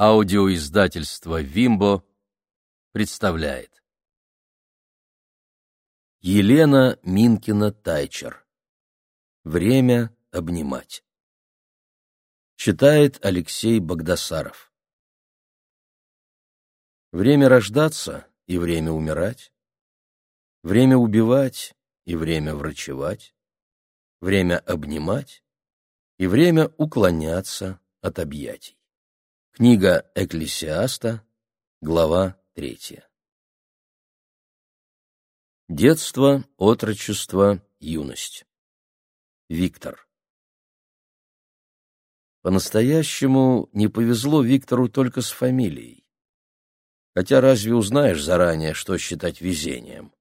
Аудиоиздательство «Вимбо» представляет. Елена Минкина-Тайчер. Время обнимать. Читает Алексей Богдасаров. Время рождаться и время умирать. Время убивать и время врачевать. Время обнимать и время уклоняться от объятий. Книга Экклесиаста, глава третья. Детство, отрочество, юность. Виктор. По-настоящему не повезло Виктору только с фамилией. Хотя разве узнаешь заранее, что считать везением?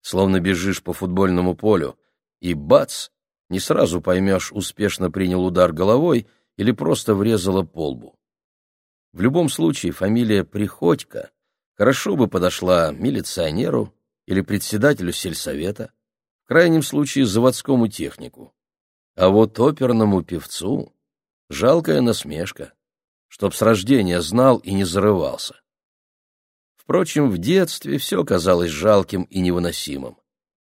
Словно бежишь по футбольному полю, и бац, не сразу поймешь, успешно принял удар головой или просто врезала по лбу. В любом случае фамилия Приходько хорошо бы подошла милиционеру или председателю сельсовета, в крайнем случае заводскому технику. А вот оперному певцу жалкая насмешка, чтоб с рождения знал и не зарывался. Впрочем, в детстве все казалось жалким и невыносимым.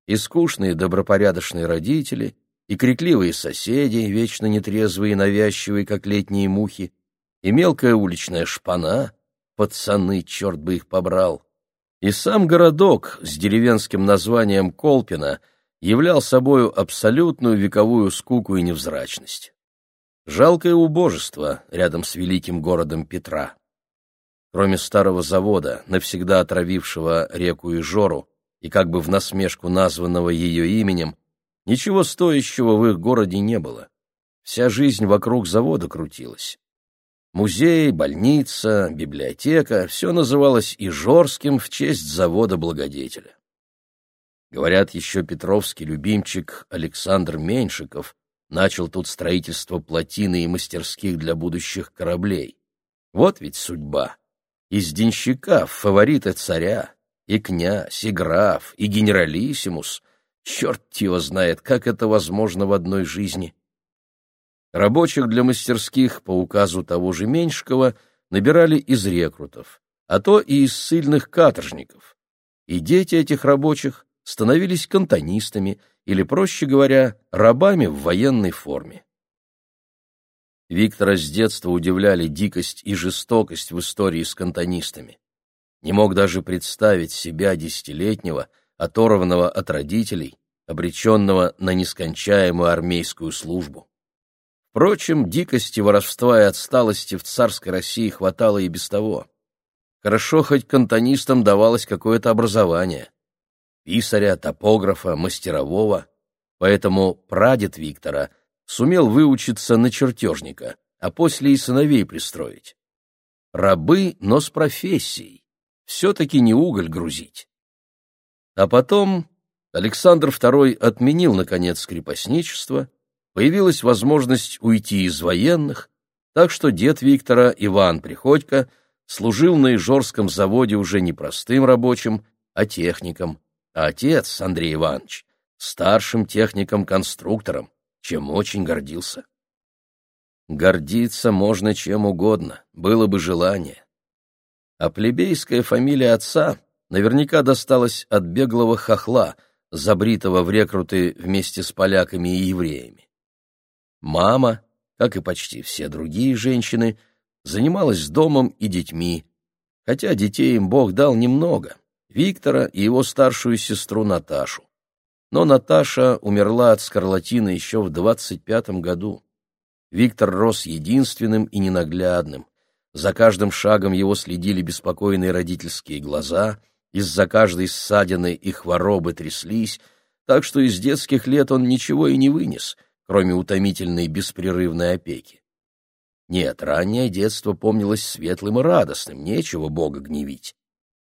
И скучные добропорядочные родители, и крикливые соседи, вечно нетрезвые и навязчивые, как летние мухи, и мелкая уличная шпана, пацаны, черт бы их побрал, и сам городок с деревенским названием Колпино являл собою абсолютную вековую скуку и невзрачность. Жалкое убожество рядом с великим городом Петра. Кроме старого завода, навсегда отравившего реку Ижору и как бы в насмешку названного ее именем, ничего стоящего в их городе не было. Вся жизнь вокруг завода крутилась. Музей, больница, библиотека — все называлось Ижорским в честь завода-благодетеля. Говорят, еще петровский любимчик Александр Меньшиков начал тут строительство плотины и мастерских для будущих кораблей. Вот ведь судьба. Из денщика в фавориты царя, и князь, и граф, и генералиссимус. Черт его знает, как это возможно в одной жизни. Рабочих для мастерских по указу того же Меньшикова набирали из рекрутов, а то и из сильных каторжников. И дети этих рабочих становились кантонистами или, проще говоря, рабами в военной форме. Виктора с детства удивляли дикость и жестокость в истории с кантонистами. Не мог даже представить себя десятилетнего, оторванного от родителей, обреченного на нескончаемую армейскую службу. Впрочем, дикости, воровства и отсталости в царской России хватало и без того. Хорошо хоть кантонистам давалось какое-то образование. Писаря, топографа, мастерового. Поэтому прадед Виктора сумел выучиться на чертежника, а после и сыновей пристроить. Рабы, но с профессией. Все-таки не уголь грузить. А потом Александр II отменил, наконец, крепостничество появилась возможность уйти из военных, так что дед Виктора, Иван Приходько, служил на Ижорском заводе уже не простым рабочим, а техником, а отец, Андрей Иванович, старшим техником-конструктором, чем очень гордился. Гордиться можно чем угодно, было бы желание. А плебейская фамилия отца наверняка досталась от беглого хохла, забритого в рекруты вместе с поляками и евреями. Мама, как и почти все другие женщины, занималась домом и детьми, хотя детей им Бог дал немного — Виктора и его старшую сестру Наташу. Но Наташа умерла от скарлатины еще в двадцать пятом году. Виктор рос единственным и ненаглядным. За каждым шагом его следили беспокойные родительские глаза, из-за каждой ссадины и хворобы тряслись, так что из детских лет он ничего и не вынес — кроме утомительной беспрерывной опеки. Нет, раннее детство помнилось светлым и радостным, нечего Бога гневить.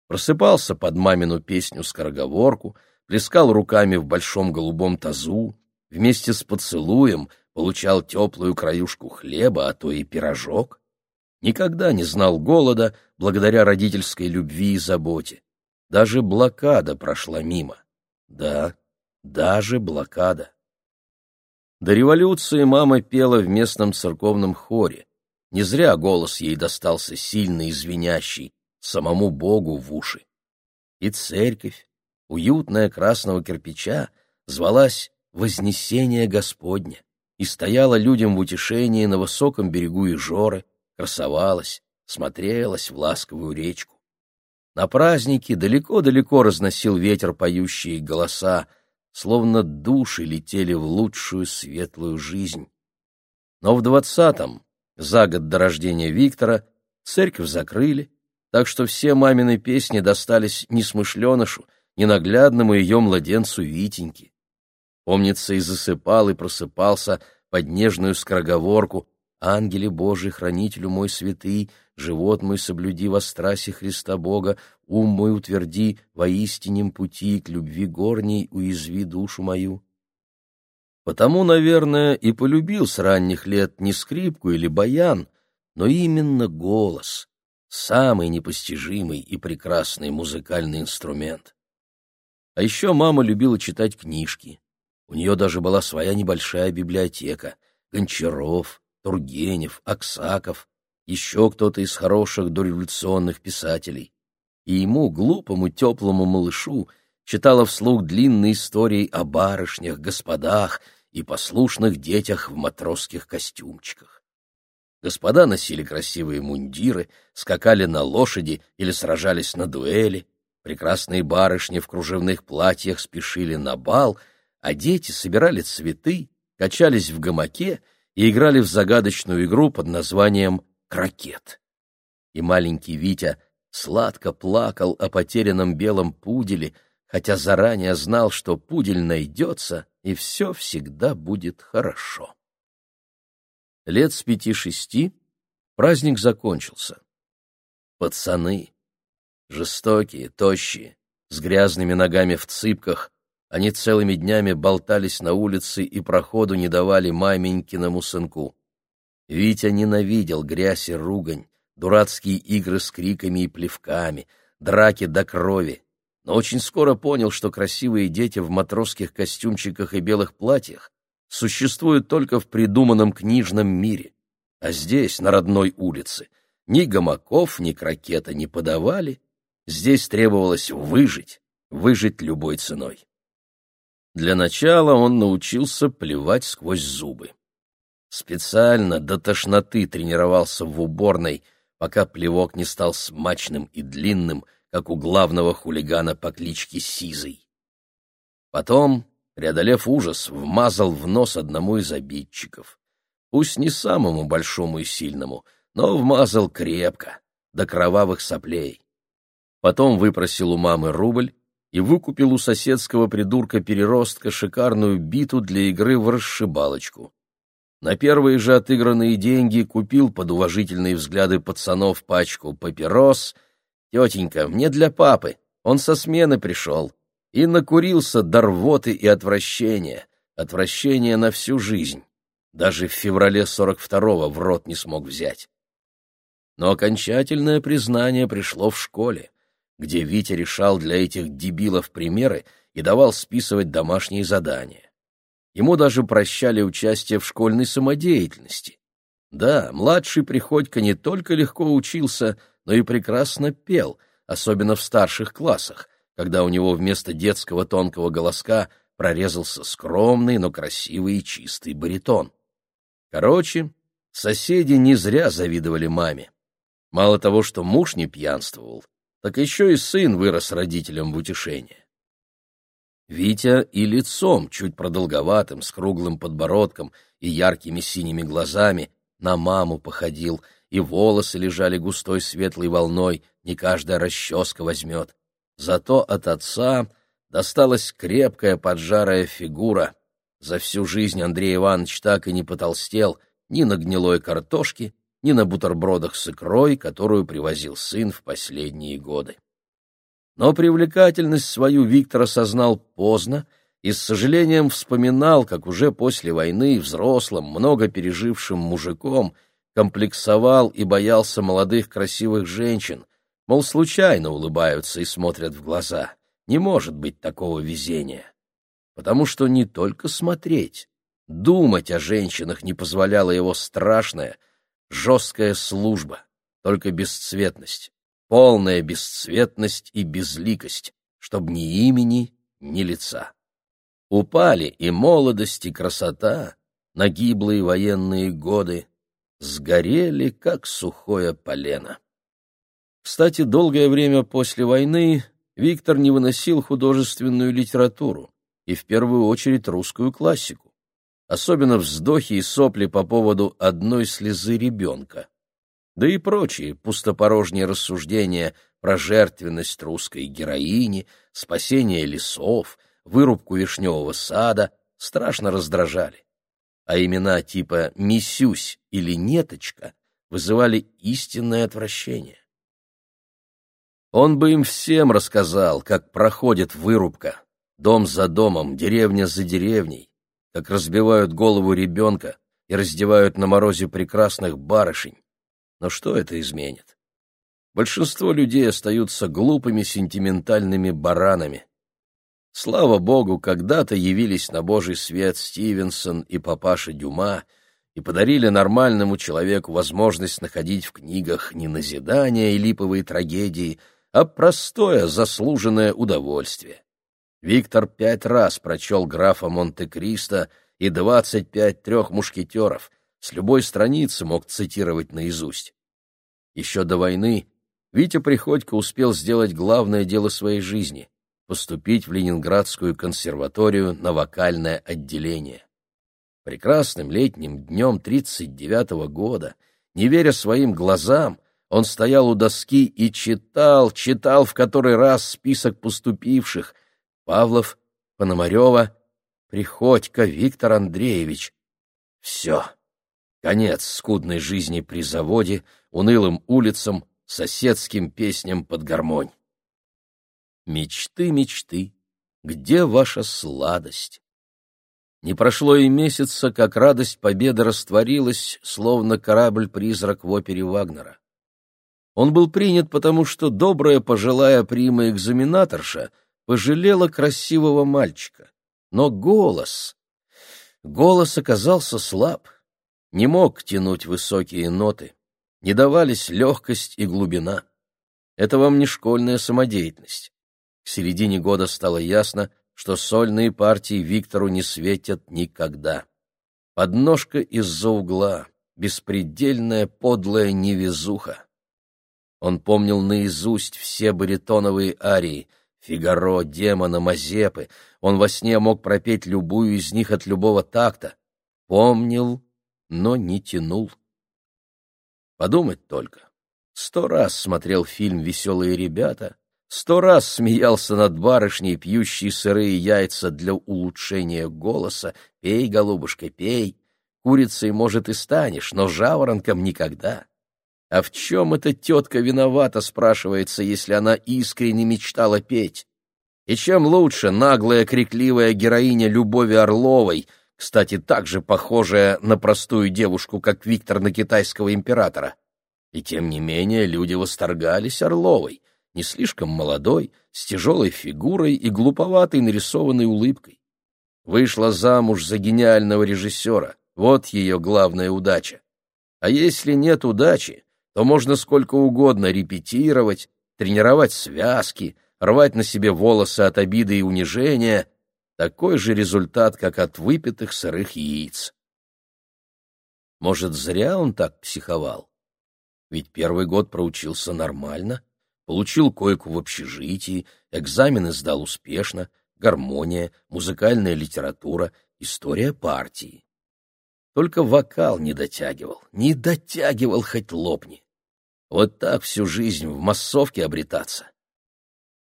Просыпался под мамину песню-скороговорку, плескал руками в большом голубом тазу, вместе с поцелуем получал теплую краюшку хлеба, а то и пирожок. Никогда не знал голода благодаря родительской любви и заботе. Даже блокада прошла мимо. Да, даже блокада. До революции мама пела в местном церковном хоре. Не зря голос ей достался сильный и звенящий, самому Богу в уши. И церковь, уютная красного кирпича, звалась «Вознесение Господне» и стояла людям в утешении на высоком берегу Ижоры, красовалась, смотрелась в ласковую речку. На празднике далеко-далеко разносил ветер поющие голоса, словно души летели в лучшую светлую жизнь. Но в двадцатом, за год до рождения Виктора, церковь закрыли, так что все мамины песни достались несмышленышу, ненаглядному ее младенцу Витеньке. Помнится, и засыпал, и просыпался под нежную скороговорку «Ангеле Божий, хранителю мой святый, живот мой соблюди во страсе Христа Бога, ум мой утверди во истинном пути, к любви горней уязви душу мою». Потому, наверное, и полюбил с ранних лет не скрипку или баян, но именно голос, самый непостижимый и прекрасный музыкальный инструмент. А еще мама любила читать книжки. У нее даже была своя небольшая библиотека. Гончаров, Тургенев, Аксаков, еще кто-то из хороших дореволюционных писателей. И ему, глупому теплому малышу, читала вслух длинные истории о барышнях, господах и послушных детях в матросских костюмчиках. Господа носили красивые мундиры, скакали на лошади или сражались на дуэли, прекрасные барышни в кружевных платьях спешили на бал, а дети собирали цветы, качались в гамаке и играли в загадочную игру под названием «Крокет». И маленький Витя сладко плакал о потерянном белом пуделе, хотя заранее знал, что пудель найдется, и все всегда будет хорошо. Лет с пяти-шести праздник закончился. Пацаны, жестокие, тощие, с грязными ногами в цыпках, они целыми днями болтались на улице и проходу не давали маменькиному сынку. Витя ненавидел грязь и ругань, дурацкие игры с криками и плевками, драки до крови, но очень скоро понял, что красивые дети в матросских костюмчиках и белых платьях существуют только в придуманном книжном мире. А здесь, на родной улице, ни гамаков, ни крокета не подавали, здесь требовалось выжить, выжить любой ценой. Для начала он научился плевать сквозь зубы. Специально до тошноты тренировался в уборной, пока плевок не стал смачным и длинным, как у главного хулигана по кличке Сизый. Потом, преодолев ужас, вмазал в нос одному из обидчиков. Пусть не самому большому и сильному, но вмазал крепко, до кровавых соплей. Потом выпросил у мамы рубль и выкупил у соседского придурка-переростка шикарную биту для игры в расшибалочку. На первые же отыгранные деньги купил под уважительные взгляды пацанов пачку папирос — Тетенька, мне для папы, он со смены пришел. И накурился до рвоты и отвращения, отвращения на всю жизнь. Даже в феврале 42-го в рот не смог взять. Но окончательное признание пришло в школе, где Витя решал для этих дебилов примеры и давал списывать домашние задания. Ему даже прощали участие в школьной самодеятельности. Да, младший Приходько не только легко учился, но и прекрасно пел, особенно в старших классах, когда у него вместо детского тонкого голоска прорезался скромный, но красивый и чистый баритон. Короче, соседи не зря завидовали маме. Мало того, что муж не пьянствовал, так еще и сын вырос родителям в утешение. Витя и лицом, чуть продолговатым, с круглым подбородком и яркими синими глазами, на маму походил, и волосы лежали густой светлой волной, не каждая расческа возьмет. Зато от отца досталась крепкая поджарая фигура. За всю жизнь Андрей Иванович так и не потолстел ни на гнилой картошке, ни на бутербродах с икрой, которую привозил сын в последние годы. Но привлекательность свою Виктор осознал поздно и с сожалением вспоминал, как уже после войны взрослым, много пережившим мужиком — комплексовал и боялся молодых красивых женщин, мол, случайно улыбаются и смотрят в глаза. Не может быть такого везения. Потому что не только смотреть, думать о женщинах не позволяло его страшное, жесткая служба, только бесцветность, полная бесцветность и безликость, чтоб ни имени, ни лица. Упали и молодость, и красота на гиблые военные годы, сгорели, как сухое полено. Кстати, долгое время после войны Виктор не выносил художественную литературу и в первую очередь русскую классику, особенно вздохи и сопли по поводу одной слезы ребенка, да и прочие пустопорожние рассуждения про жертвенность русской героини, спасение лесов, вырубку вишневого сада страшно раздражали. А имена типа «Мисюсь» или «Неточка» вызывали истинное отвращение. Он бы им всем рассказал, как проходит вырубка, дом за домом, деревня за деревней, как разбивают голову ребенка и раздевают на морозе прекрасных барышень. Но что это изменит? Большинство людей остаются глупыми сентиментальными баранами. Слава богу, когда-то явились на божий свет Стивенсон и папаша Дюма и подарили нормальному человеку возможность находить в книгах не назидания и липовые трагедии, а простое заслуженное удовольствие. Виктор пять раз прочел графа Монте-Кристо и двадцать пять трех мушкетеров, с любой страницы мог цитировать наизусть. Еще до войны Витя Приходько успел сделать главное дело своей жизни — поступить в Ленинградскую консерваторию на вокальное отделение. Прекрасным летним днем 39-го года, не веря своим глазам, он стоял у доски и читал, читал в который раз список поступивших. Павлов, Пономарева, Приходько, Виктор Андреевич. Все. Конец скудной жизни при заводе, унылым улицам, соседским песням под гармонь. Мечты, мечты, где ваша сладость? Не прошло и месяца, как радость победы растворилась, словно корабль-призрак в опере Вагнера. Он был принят потому, что добрая пожилая прима-экзаменаторша пожалела красивого мальчика. Но голос... Голос оказался слаб, не мог тянуть высокие ноты, не давались легкость и глубина. Это вам не школьная самодеятельность. К середине года стало ясно, что сольные партии Виктору не светят никогда. Подножка из-за угла, беспредельная подлая невезуха. Он помнил наизусть все баритоновые арии — Фигаро, демона, Мазепы. Он во сне мог пропеть любую из них от любого такта. Помнил, но не тянул. Подумать только. Сто раз смотрел фильм «Веселые ребята», сто раз смеялся над барышней, пьющей сырые яйца для улучшения голоса. «Пей, голубушка, пей. Курицей, может, и станешь, но жаворонком никогда». А в чем эта тетка виновата, спрашивается, если она искренне мечтала петь? И чем лучше наглая крикливая героиня Любови Орловой, кстати, так же похожая на простую девушку, как Виктор на китайского императора. И тем не менее люди восторгались Орловой, не слишком молодой, с тяжелой фигурой и глуповатой нарисованной улыбкой. Вышла замуж за гениального режиссера, вот ее главная удача. А если нет удачи, то можно сколько угодно репетировать, тренировать связки, рвать на себе волосы от обиды и унижения, такой же результат, как от выпитых сырых яиц. Может, зря он так психовал? Ведь первый год проучился нормально, получил койку в общежитии, экзамены сдал успешно, гармония, музыкальная литература, история партии. Только вокал не дотягивал, не дотягивал хоть лопни. Вот так всю жизнь в массовке обретаться.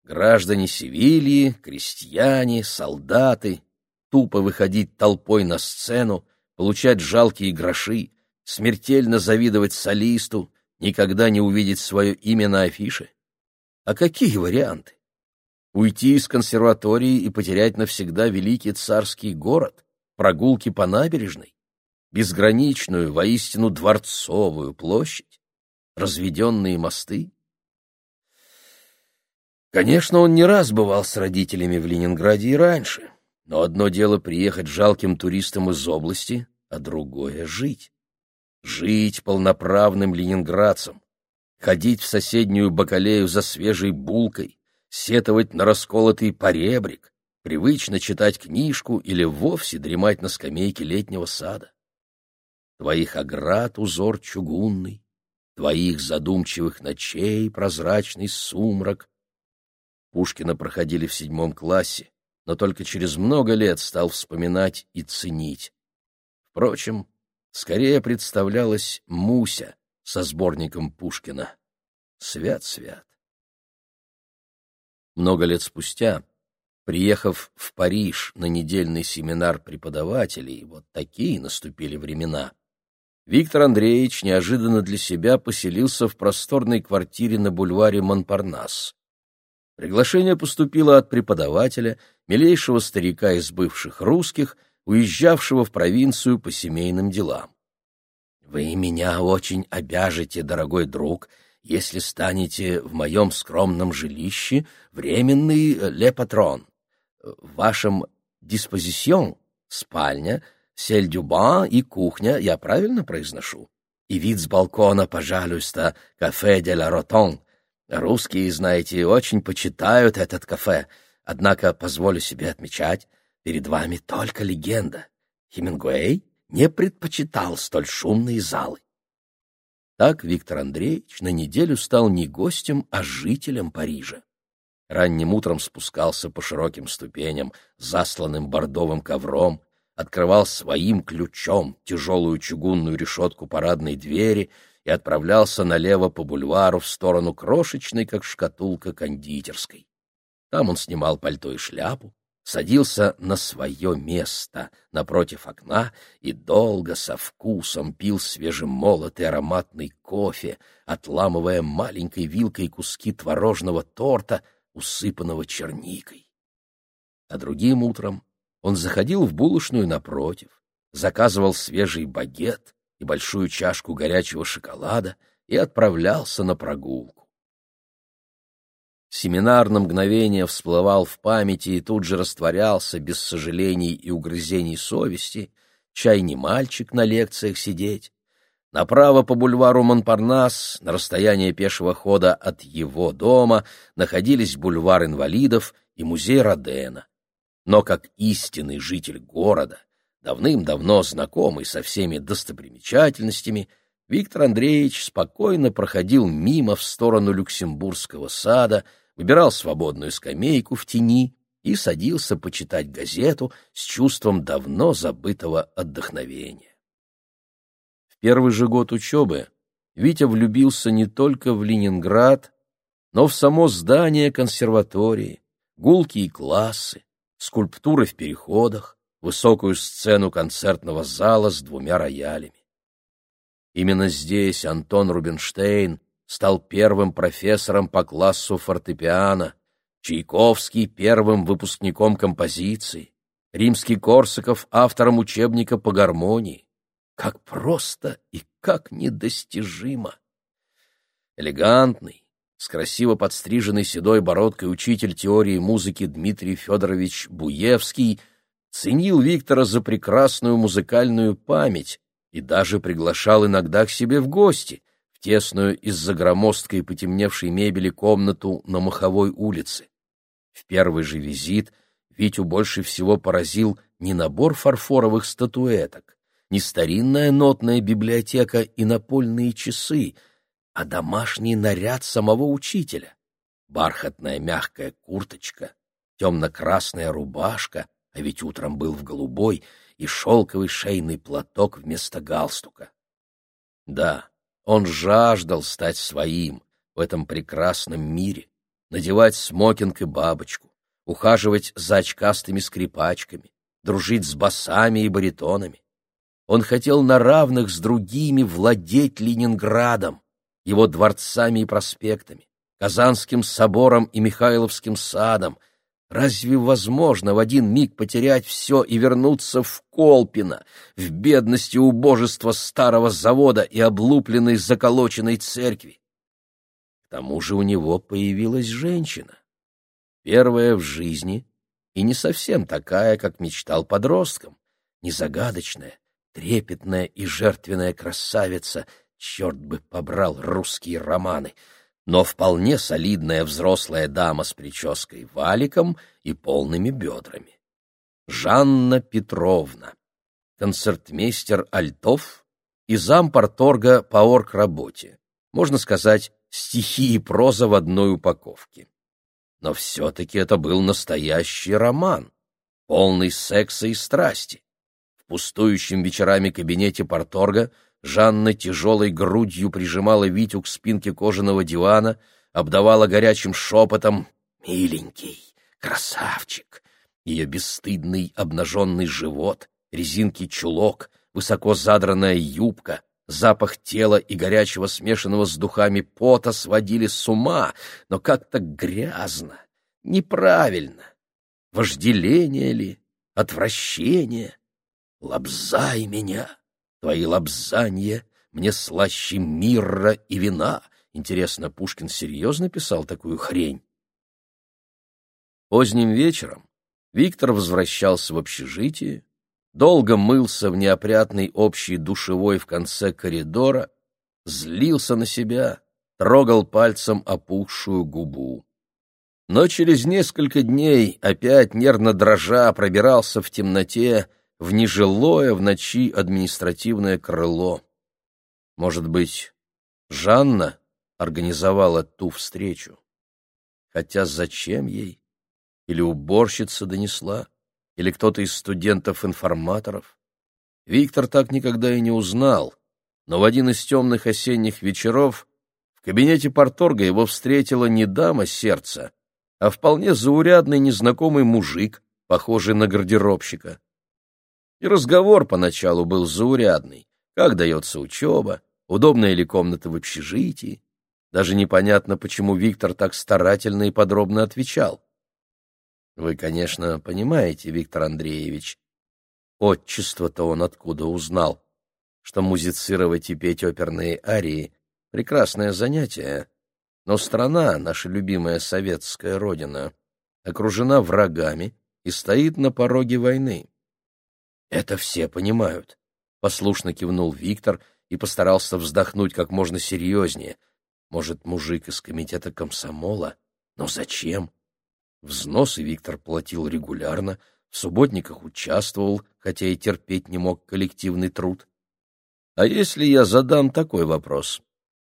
Граждане Севильи, крестьяне, солдаты, тупо выходить толпой на сцену, получать жалкие гроши, смертельно завидовать солисту, никогда не увидеть свое имя на афише. А какие варианты? Уйти из консерватории и потерять навсегда великий царский город, прогулки по набережной? Безграничную, воистину дворцовую площадь, разведенные мосты. Конечно, он не раз бывал с родителями в Ленинграде и раньше, но одно дело приехать жалким туристом из области, а другое — жить. жить полноправным ленинградцем, ходить в соседнюю бакалею за свежей булкой, сетовать на расколотый поребрик, привычно читать книжку или вовсе дремать на скамейке летнего сада. Твоих оград узор чугунный, твоих задумчивых ночей прозрачный сумрак. Пушкина проходили в седьмом классе, но только через много лет стал вспоминать и ценить. Впрочем, скорее представлялась Муся со сборником Пушкина. Свят-свят. Много лет спустя, приехав в Париж на недельный семинар преподавателей, вот такие наступили времена, Виктор Андреевич неожиданно для себя поселился в просторной квартире на бульваре Монпарнас. Приглашение поступило от преподавателя, милейшего старика из бывших русских, уезжавшего в провинцию по семейным делам. «Вы меня очень обяжете, дорогой друг, если станете в моем скромном жилище временный ле-патрон. В вашем диспозицион спальня, сель-дюбан и кухня, я правильно произношу? И вид с балкона, пожалуйста, кафе де ла Ротон. Русские, знаете, очень почитают этот кафе, однако позволю себе отмечать, перед вами только легенда. Хемингуэй не предпочитал столь шумные залы. Так Виктор Андреевич на неделю стал не гостем, а жителем Парижа. Ранним утром спускался по широким ступеням, засланным бордовым ковром, открывал своим ключом тяжелую чугунную решетку парадной двери и отправлялся налево по бульвару в сторону крошечной, как шкатулка, кондитерской. Там он снимал пальто и шляпу, садился на свое место напротив окна и долго со вкусом пил свежемолотый ароматный кофе, отламывая маленькой вилкой куски творожного торта, усыпанного черникой. А другим утром он заходил в булочную напротив, заказывал свежий багет и большую чашку горячего шоколада и отправлялся на прогулку. Семинар на мгновение всплывал в памяти и тут же растворялся без сожалений и угрызений совести, чай не мальчик на лекциях сидеть. Направо по бульвару Монпарнас, на расстоянии пешего хода от его дома, находились бульвар инвалидов и музей Родена. Но как истинный житель города, давным-давно знакомый со всеми достопримечательностями, Виктор Андреевич спокойно проходил мимо в сторону Люксембургского сада, выбирал свободную скамейку в тени и садился почитать газету с чувством давно забытого отдохновения. В первый же год учебы Витя влюбился не только в Ленинград, но в само здание консерватории, гулкие классы, скульптуры в переходах, высокую сцену концертного зала с двумя роялями. Именно здесь Антон Рубинштейн стал первым профессором по классу фортепиано, Чайковский — первым выпускником композиции, Римский-Корсаков — автором учебника по гармонии. Как просто и как недостижимо! Элегантный, с красиво подстриженной седой бородкой учитель теории музыки Дмитрий Федорович Буевский ценил Виктора за прекрасную музыкальную память, и даже приглашал иногда к себе в гости, в тесную из-за громоздкой потемневшей мебели комнату на Маховой улице. В первый же визит Витю больше всего поразил не набор фарфоровых статуэток, не старинная нотная библиотека и напольные часы, а домашний наряд самого учителя. Бархатная мягкая курточка, темно-красная рубашка, а ведь утром был в голубой, и шелковый шейный платок вместо галстука. Да, он жаждал стать своим в этом прекрасном мире, надевать смокинг и бабочку, ухаживать за очкастыми скрипачками, дружить с басами и баритонами. Он хотел на равных с другими владеть Ленинградом, его дворцами и проспектами, Казанским собором и Михайловским садом, Разве возможно в один миг потерять все и вернуться в Колпино, в бедности убожества старого завода и облупленной заколоченной церкви? К тому же у него появилась женщина. Первая в жизни и не совсем такая, как мечтал подростком, не загадочная, трепетная и жертвенная красавица, черт бы побрал русские романы, но вполне солидная взрослая дама с прической валиком и полными бедрами. Жанна Петровна, концертмейстер альтов и зампорторга по оргработе. Можно сказать, стихи и проза в одной упаковке. Но все-таки это был настоящий роман, полный секса и страсти. В пустующем вечерами кабинете порторга Жанна тяжелой грудью прижимала Витю к спинке кожаного дивана, обдавала горячим шепотом «Миленький, красавчик!» Ее бесстыдный обнаженный живот, резинки чулок, высоко задранная юбка, запах тела и горячего смешанного с духами пота сводили с ума, но как-то грязно, неправильно. Вожделение ли, отвращение? Лобзай меня, твои лобзанья, мне слаще мира и вина. Интересно, Пушкин серьезно писал такую хрень? Поздним вечером Виктор возвращался в общежитие, долго мылся в неопрятной общей душевой в конце коридора, злился на себя, трогал пальцем опухшую губу. Но через несколько дней опять нервно дрожа пробирался в темноте в нежилое в ночи административное крыло. Может быть, Жанна организовала ту встречу? Хотя зачем ей? Или уборщица донесла? или кто-то из студентов-информаторов. Виктор так никогда и не узнал, но в один из темных осенних вечеров в кабинете порторга его встретила не дама сердца, а вполне заурядный незнакомый мужик, похожий на гардеробщика. И разговор поначалу был заурядный. Как дается учеба, удобная ли комната в общежитии. Даже непонятно, почему Виктор так старательно и подробно отвечал. Вы, конечно, понимаете, Виктор Андреевич, отчество-то он откуда узнал, что музицировать и петь оперные арии — прекрасное занятие, но страна, наша любимая советская родина, окружена врагами и стоит на пороге войны. Это все понимают, — послушно кивнул Виктор и постарался вздохнуть как можно серьезнее. Может, мужик из комитета комсомола? Но зачем? Взносы Виктор платил регулярно, в субботниках участвовал, хотя и терпеть не мог коллективный труд. А если я задам такой вопрос?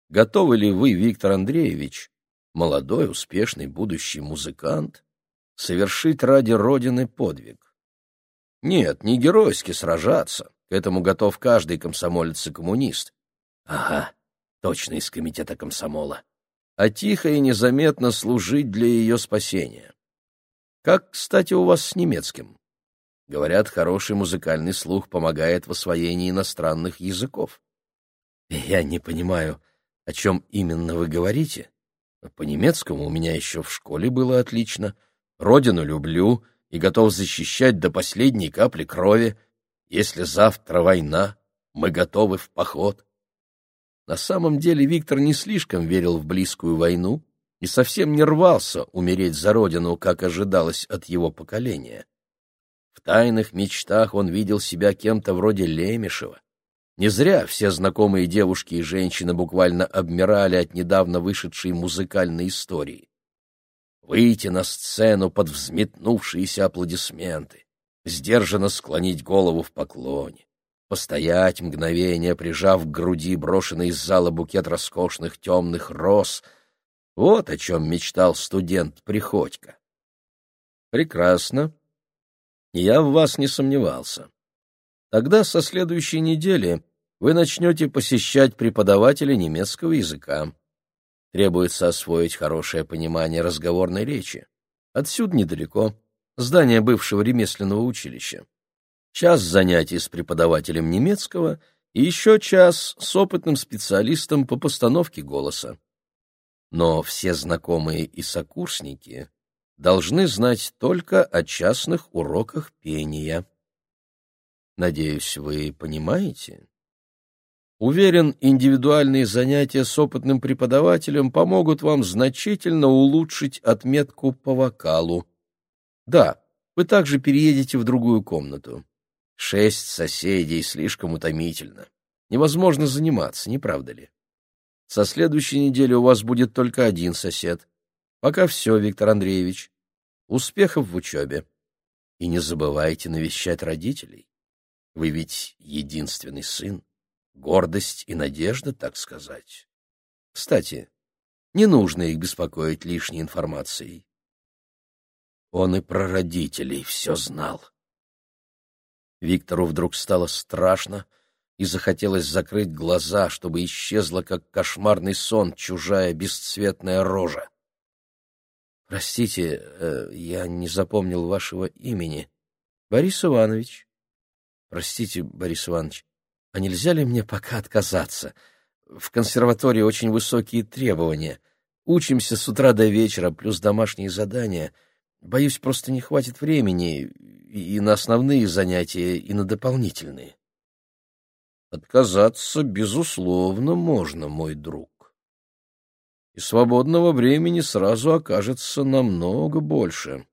Готовы ли вы, Виктор Андреевич, молодой, успешный будущий музыкант, совершить ради Родины подвиг? Нет, не геройски сражаться, к этому готов каждый комсомолец и коммунист. Ага, точно из комитета комсомола. А тихо и незаметно служить для ее спасения. Как, кстати, у вас с немецким? Говорят, хороший музыкальный слух помогает в освоении иностранных языков. Я не понимаю, о чем именно вы говорите. По-немецкому у меня еще в школе было отлично. Родину люблю и готов защищать до последней капли крови. Если завтра война, мы готовы в поход. На самом деле Виктор не слишком верил в близкую войну, и совсем не рвался умереть за родину, как ожидалось от его поколения. В тайных мечтах он видел себя кем-то вроде Лемешева. Не зря все знакомые девушки и женщины буквально обмирали от недавно вышедшей музыкальной истории. Выйти на сцену под взметнувшиеся аплодисменты, сдержанно склонить голову в поклоне, постоять мгновение, прижав к груди брошенный из зала букет роскошных темных роз — вот о чем мечтал студент Приходько. Прекрасно. Я в вас не сомневался. Тогда со следующей недели вы начнете посещать преподавателя немецкого языка. Требуется освоить хорошее понимание разговорной речи. Отсюда недалеко. Здание бывшего ремесленного училища. Час занятий с преподавателем немецкого и еще час с опытным специалистом по постановке голоса но все знакомые и сокурсники должны знать только о частных уроках пения. Надеюсь, вы понимаете? Уверен, индивидуальные занятия с опытным преподавателем помогут вам значительно улучшить отметку по вокалу. Да, вы также переедете в другую комнату. Шесть соседей слишком утомительно. Невозможно заниматься, не правда ли? Со следующей недели у вас будет только один сосед. Пока все, Виктор Андреевич. Успехов в учебе. И не забывайте навещать родителей. Вы ведь единственный сын. Гордость и надежда, так сказать. Кстати, не нужно их беспокоить лишней информацией. Он и про родителей все знал. Виктору вдруг стало страшно, и захотелось закрыть глаза, чтобы исчезла, как кошмарный сон, чужая бесцветная рожа. «Простите, э, я не запомнил вашего имени. Борис Иванович». «Простите, Борис Иванович, а нельзя ли мне пока отказаться? В консерватории очень высокие требования. Учимся с утра до вечера, плюс домашние задания. Боюсь, просто не хватит времени и на основные занятия, и на дополнительные». Отказаться, безусловно, можно, мой друг. И свободного времени сразу окажется намного больше.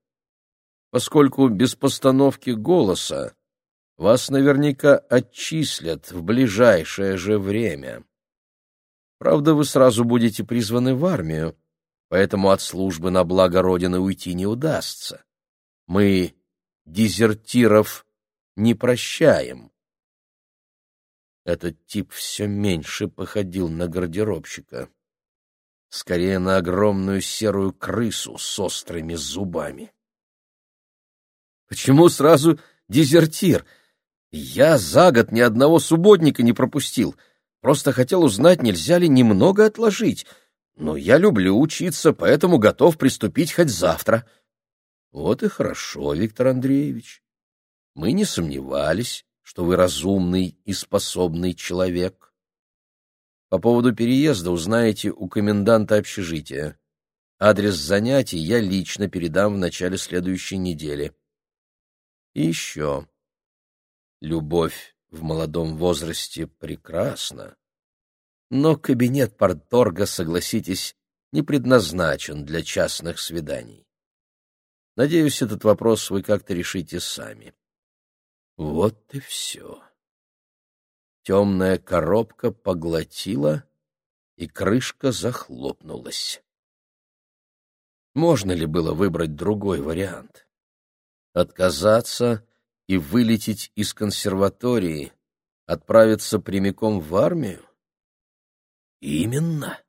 Поскольку без постановки голоса вас наверняка отчислят в ближайшее же время. Правда, вы сразу будете призваны в армию, поэтому от службы на благо Родины уйти не удастся. Мы дезертиров не прощаем. Этот тип все меньше походил на гардеробщика. Скорее на огромную серую крысу с острыми зубами. Почему сразу дезертир? Я за год ни одного субботника не пропустил. Просто хотел узнать, нельзя ли немного отложить. Но я люблю учиться, поэтому готов приступить хоть завтра. Вот и хорошо, Виктор Андреевич. Мы не сомневались, что вы разумный и способный человек. По поводу переезда узнаете у коменданта общежития. Адрес занятий я лично передам в начале следующей недели. И еще. Любовь в молодом возрасте прекрасна, но кабинет Порторга, согласитесь, не предназначен для частных свиданий. Надеюсь, этот вопрос вы как-то решите сами. Вот и все. Темная коробка поглотила, и крышка захлопнулась. Можно ли было выбрать другой вариант? Отказаться и вылететь из консерватории, отправиться прямиком в армию? Именно.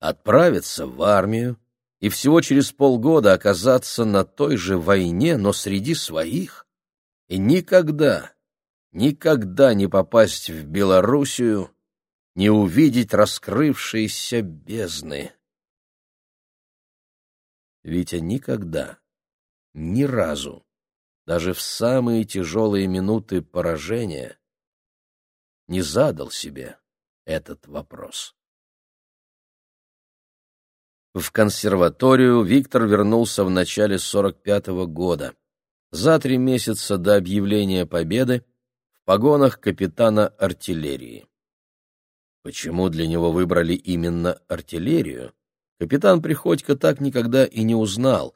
Отправиться в армию и всего через полгода оказаться на той же войне, но среди своих и никогда, никогда не попасть в Белоруссию, не увидеть раскрывшиеся бездны. Витя никогда, ни разу, даже в самые тяжелые минуты поражения, не задал себе этот вопрос. В консерваторию Виктор вернулся в начале 45-го года за три месяца до объявления победы в погонах капитана артиллерии. Почему для него выбрали именно артиллерию, капитан Приходько так никогда и не узнал.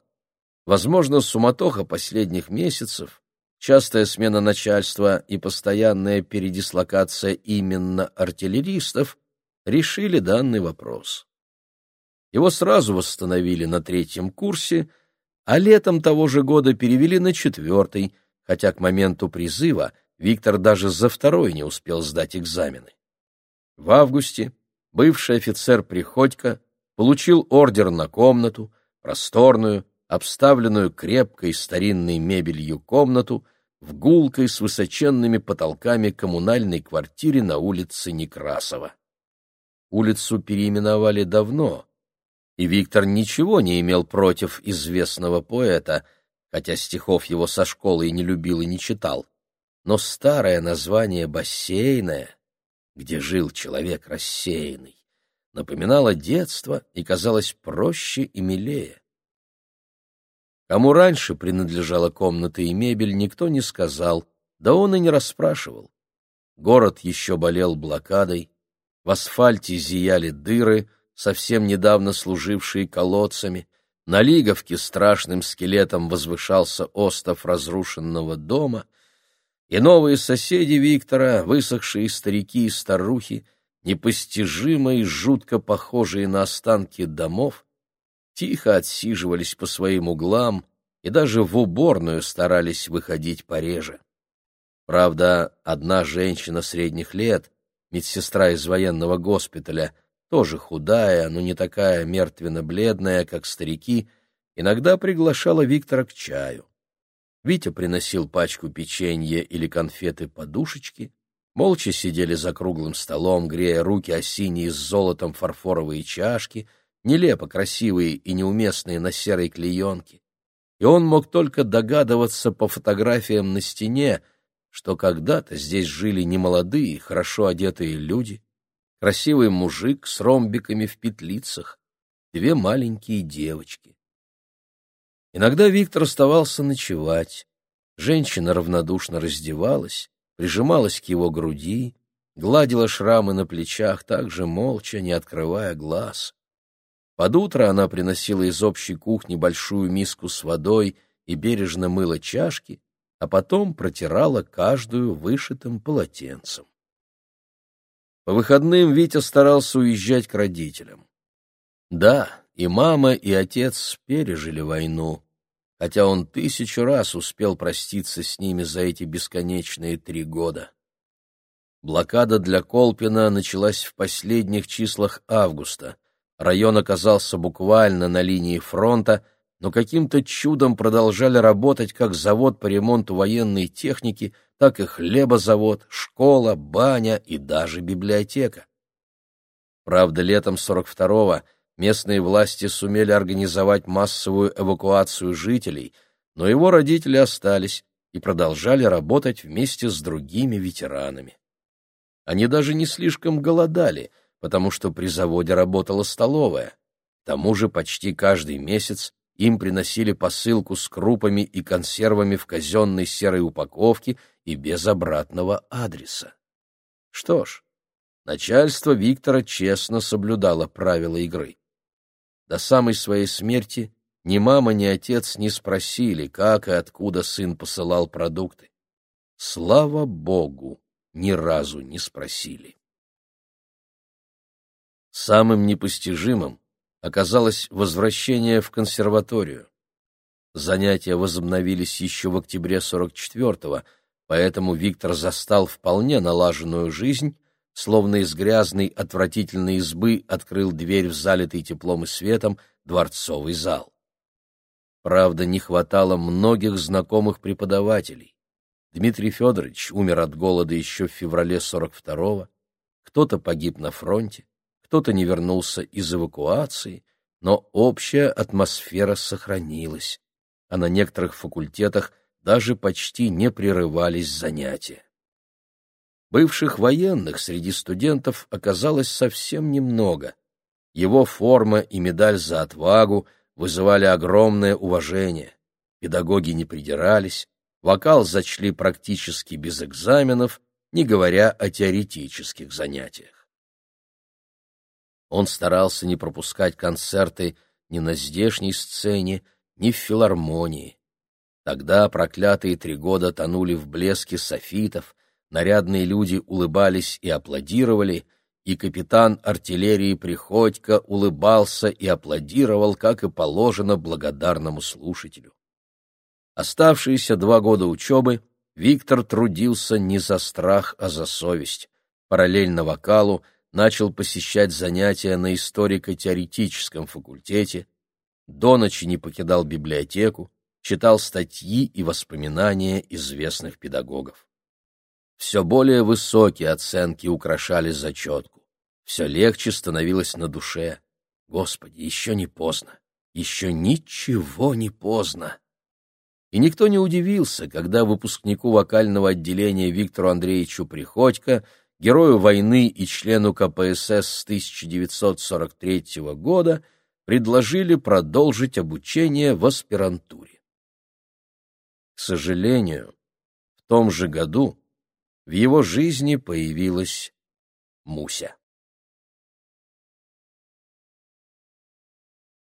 Возможно, суматоха последних месяцев, частая смена начальства и постоянная передислокация именно артиллеристов решили данный вопрос. Его сразу восстановили на третьем курсе – а летом того же года перевели на четвертый, хотя к моменту призыва Виктор даже за второй не успел сдать экзамены. В августе бывший офицер Приходько получил ордер на комнату, просторную, обставленную крепкой старинной мебелью комнату в гулкой с высоченными потолками коммунальной квартире на улице Некрасова. Улицу переименовали давно, и Виктор ничего не имел против известного поэта, хотя стихов его со школы и не любил и не читал. Но старое название «бассейное», где жил человек рассеянный, напоминало детство и казалось проще и милее. Кому раньше принадлежала комната и мебель, никто не сказал, да он и не расспрашивал. Город еще болел блокадой, в асфальте зияли дыры — совсем недавно служившие колодцами, на Лиговке страшным скелетом возвышался остов разрушенного дома, И новые соседи Виктора, высохшие старики и старухи, непостижимо и жутко похожие на останки домов, тихо отсиживались по своим углам и даже в уборную старались выходить пореже. Правда, одна женщина средних лет, медсестра из военного госпиталя, тоже худая, но не такая мертвенно-бледная, как старики, иногда приглашала Виктора к чаю. Витя приносил пачку печенья или конфеты-подушечки, молча сидели за круглым столом, грея руки о синие с золотом фарфоровые чашки, нелепо красивые и неуместные на серой клеенке. И он мог только догадываться по фотографиям на стене, что когда-то здесь жили немолодые, хорошо одетые люди, красивый мужик с ромбиками в петлицах, две маленькие девочки. Иногда Виктор оставался ночевать. Женщина равнодушно раздевалась, прижималась к его груди, гладила шрамы на плечах, также молча, не открывая глаз. Под утро она приносила из общей кухни большую миску с водой и бережно мыла чашки, а потом протирала каждую вышитым полотенцем. По выходным Витя старался уезжать к родителям. Да, и мама, и отец пережили войну, хотя он тысячу раз успел проститься с ними за эти бесконечные три года. Блокада для Колпина началась в последних числах августа. Район оказался буквально на линии фронта, но каким-то чудом продолжали работать как завод по ремонту военной техники, так и хлебозавод, школа, баня и даже библиотека. Правда, летом 42-го местные власти сумели организовать массовую эвакуацию жителей, но его родители остались и продолжали работать вместе с другими ветеранами. Они даже не слишком голодали, потому что при заводе работала столовая. К тому же почти каждый месяц им приносили посылку с крупами и консервами в казенной серой упаковке и без обратного адреса. Что ж, начальство Виктора честно соблюдало правила игры. До самой своей смерти ни мама, ни отец не спросили, как и откуда сын посылал продукты. Слава Богу, ни разу не спросили. Самым непостижимым оказалось возвращение в консерваторию. Занятия возобновились еще в октябре 44-го, поэтому Виктор застал вполне налаженную жизнь, словно из грязной, отвратительной избы открыл дверь в залитый теплом и светом дворцовый зал. Правда, не хватало многих знакомых преподавателей. Дмитрий Федорович умер от голода еще в феврале 42-го, кто-то погиб на фронте, кто-то не вернулся из эвакуации, но общая атмосфера сохранилась, а на некоторых факультетах даже почти не прерывались занятия. Бывших военных среди студентов оказалось совсем немного. Его форма и медаль за отвагу вызывали огромное уважение. Педагоги не придирались, вокал зачли практически без экзаменов, не говоря о теоретических занятиях. Он старался не пропускать концерты ни на здешней сцене, ни в филармонии. Тогда проклятые три года тонули в блеске софитов, нарядные люди улыбались и аплодировали, и капитан артиллерии Приходько улыбался и аплодировал, как и положено благодарному слушателю. Оставшиеся два года учебы Виктор трудился не за страх, а за совесть. Параллельно вокалу начал посещать занятия на историко-теоретическом факультете, до ночи не покидал библиотеку, читал статьи и воспоминания известных педагогов. Все более высокие оценки украшали зачетку, все легче становилось на душе. Господи, еще не поздно, еще ничего не поздно. И никто не удивился, когда выпускнику вокального отделения Виктору Андреевичу Приходько герою войны и члену КПСС с 1943 года, предложили продолжить обучение в аспирантуре. К сожалению, в том же году в его жизни появилась Муся.